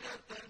درجة